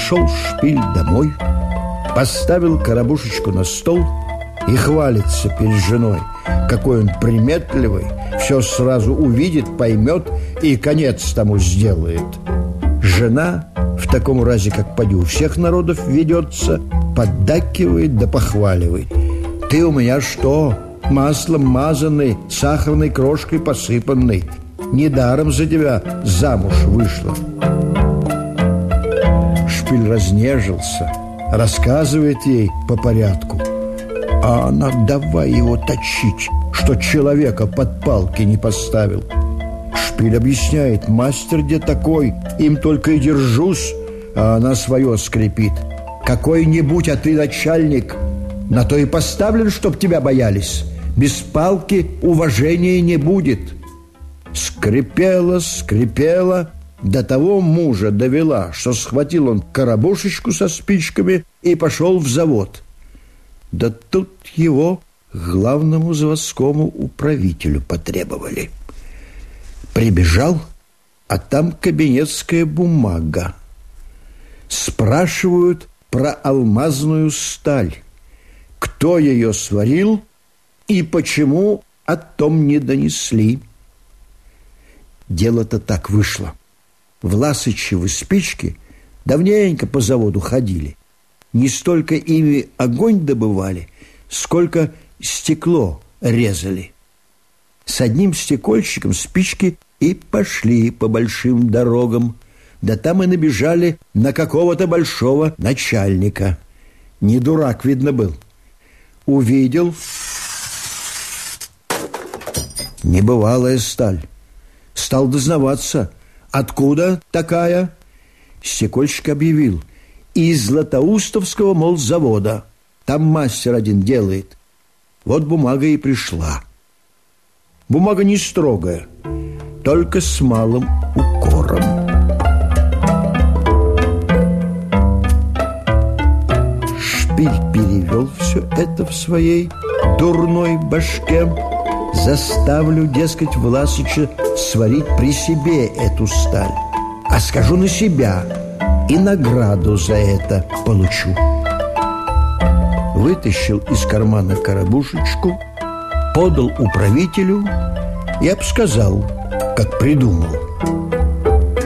Пришел шпиль домой, поставил коробушечку на стол и хвалится перед женой, какой он приметливый, все сразу увидит, поймет и конец тому сделает. Жена в таком разе, как поди у всех народов ведется, поддакивает да похваливает. Ты у меня что? Маслом мазанный, сахарной крошкой посыпанный. Недаром за тебя замуж вышла. Шпиль разнежился, рассказывает ей по порядку. А она давай его точить, что человека под палки не поставил. Шпиль объясняет, мастер где такой, им только и держусь, а она свое скрипит. Какой-нибудь, а ты начальник, на то и поставлен, чтоб тебя боялись. Без палки уважения не будет. Скрипела, скрипела, до того мужа довела, что схватил он коробушечку со спичками и пошел в завод. Да тут его главному заводскому управителю потребовали. Прибежал, а там кабинетская бумага. Спрашивают про алмазную сталь. Кто ее сварил и почему о том не донесли. Дело-то так вышло. Власычевы спички давненько по заводу ходили. Не столько ими огонь добывали, сколько стекло резали. С одним стекольщиком спички и пошли по большим дорогам. Да там и набежали на какого-то большого начальника. Не дурак, видно, был. Увидел небывалая сталь. Стал дознаваться, откуда такая? Стекольщик объявил. Из Златоустовского, мол, завода. Там мастер один делает. Вот бумага и пришла. Бумага не строгая, только с малым укором. Шпиль перевел все это в своей дурной башке. Заставлю, дескать, Власыча сварить при себе эту сталь. А скажу на себя, и награду за это получу. Вытащил из кармана коробушечку – подал управителю и обсказал, как придумал.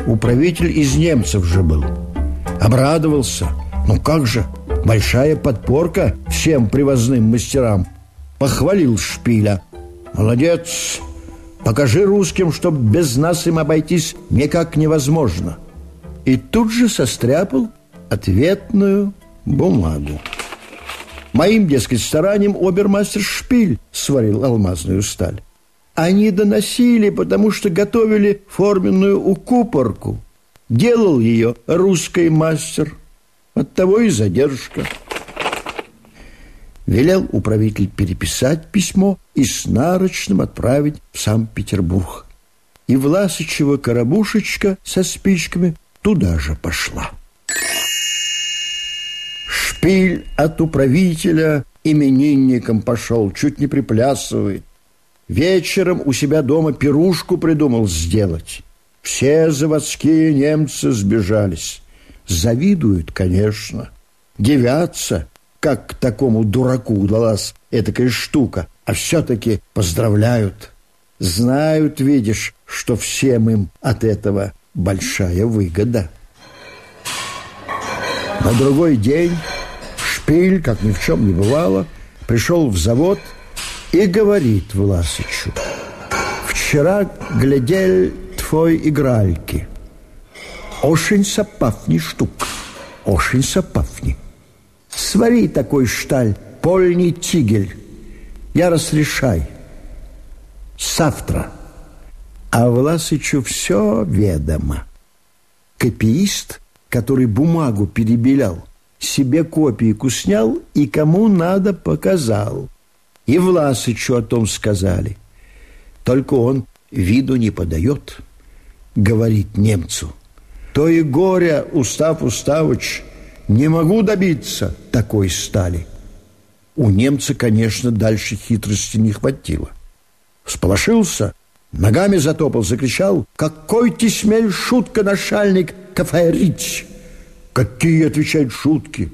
Управитель из немцев же был. Обрадовался. Ну как же, большая подпорка всем привозным мастерам. Похвалил Шпиля. Молодец, покажи русским, что без нас им обойтись никак невозможно. И тут же состряпал ответную бумагу. Моим, дескать, старанием обермастер Шпиль сварил алмазную сталь. Они доносили, потому что готовили форменную укупорку. Делал ее русский мастер. Оттого и задержка. Велел управитель переписать письмо и с нарочным отправить в Санкт-Петербург. И Власычева коробушечка со спичками туда же пошла. Шпиль от управителя именинником пошел, чуть не приплясывает. Вечером у себя дома пирушку придумал сделать. Все заводские немцы сбежались. Завидуют, конечно. Девятся, как к такому дураку удалась этакая штука, а все-таки поздравляют. Знают, видишь, что всем им от этого большая выгода. На другой день Шпиль, как ни в чем не бывало, пришел в завод и говорит Власычу, «Вчера глядел твой игральки. Очень сопавни штук, очень сопавни. Свари такой шталь, польний тигель. Я разрешай. Завтра». А Власычу все ведомо. Копиист, который бумагу перебелял, себе копийку снял и кому надо показал. И Власычу о том сказали. Только он виду не подает, говорит немцу. То и горя, Устав Уставыч, не могу добиться такой стали. У немца, конечно, дальше хитрости не хватило. Сполошился, ногами затопал, закричал «Какой ты смель, шутка, нашальник, кафаерить!» Какие, отвечают, шутки?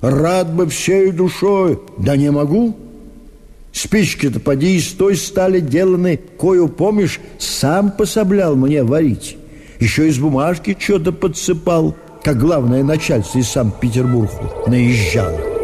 Рад бы всей душой, да не могу. Спички-то поди из той стали деланы, кою, помнишь, сам пособлял мне варить. Еще из бумажки что-то подсыпал, как главное начальство из Санкт-Петербурга наезжало.